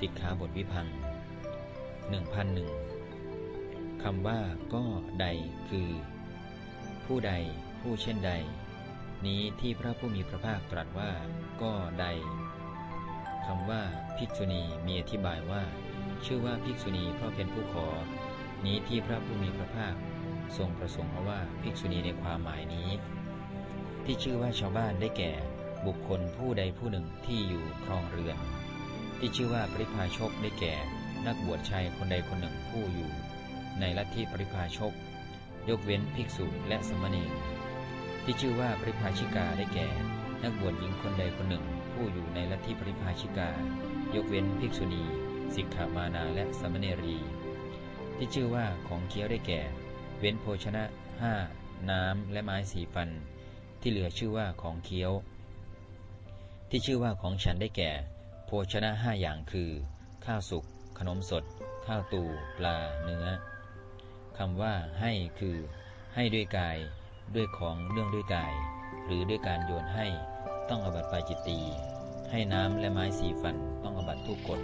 สิกขาบทวิพังหนึ่งพันหนึ่งคำว่าก็ใดคือ ผู้ใดผู้เช่นใด นี้ที่พระผู้มีพระภาคตรัสว่า ก็ใดคำว่าภิกษุณีมีอธิบายว่า ชื่อว่าภิกษุณีเพราะเป็นผู้ขอ นี้ที่พระผู้มีพระภาคทรงประสงค์เอาว่าภิกษุณีในความหมายนี้ ที่ชื่อว่าชาวบ้านได้แก่ บุคคลผู้ใดผู้หนึ่งที่อยู่ครองเรือน ที่ชื่อว่าปริพาชกได้แก่ นักบวชชายคนใดคนหนึ่งผู้อยู่ ในลัทธิปริพาชก ยกเว้นภิกษุและสมณีที่ชื่อว่าปริพาชิกาได้แก่ นักบวชหญิงคนใดคนหนึ่ง ผู้อยู่ในลัทธิปริพาชิกา ยกเว้นภิกษุณี สิกขามานาและสมณีรี ที่ชื่อว่าของเคี้ยวได้แก่ เว้นโภชนะห้าน้ำและไม้สีฟัน ที่เหลือชื่อว่าของเคี้ยว ที่ชื่อว่าของฉันได้แก่ ภชนะห้าอย่างคือ ข้าวสุก ขนมสด ข้าวตูปลาเนื้อคำว่าให้คือ ให้ด้วยกาย ด้วยของเรื่องด้วยกาย หรือด้วยการโยนให้ ต้องอบัตปาจิตตีให้น้ำและไม้สีฟันต้องอบัตทุกกฎ